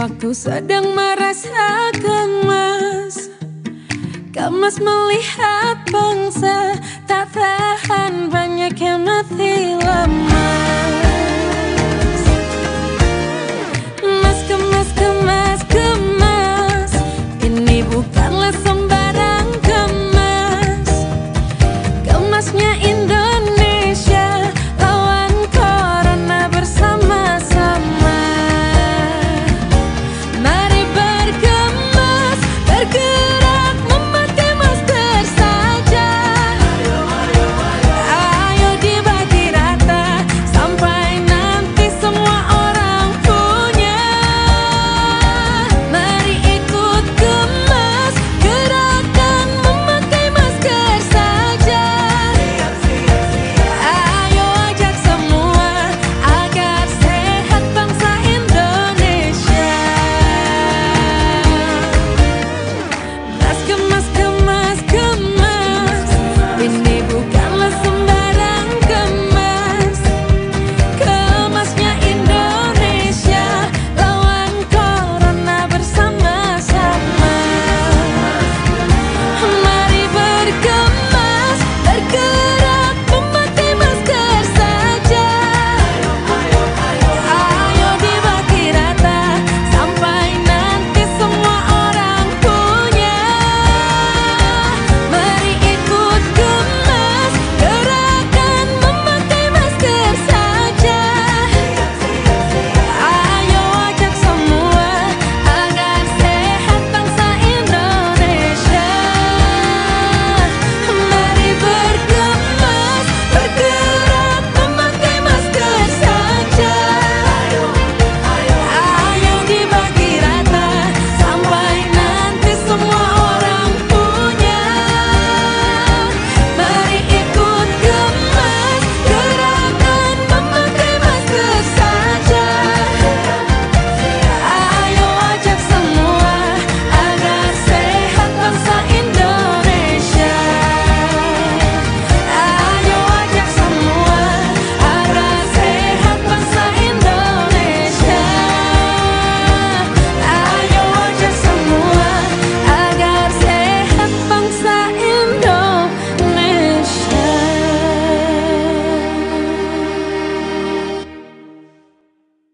Waktu sedang merasa gemas Gemas melihat bangsa Tak tahan banyak yang mati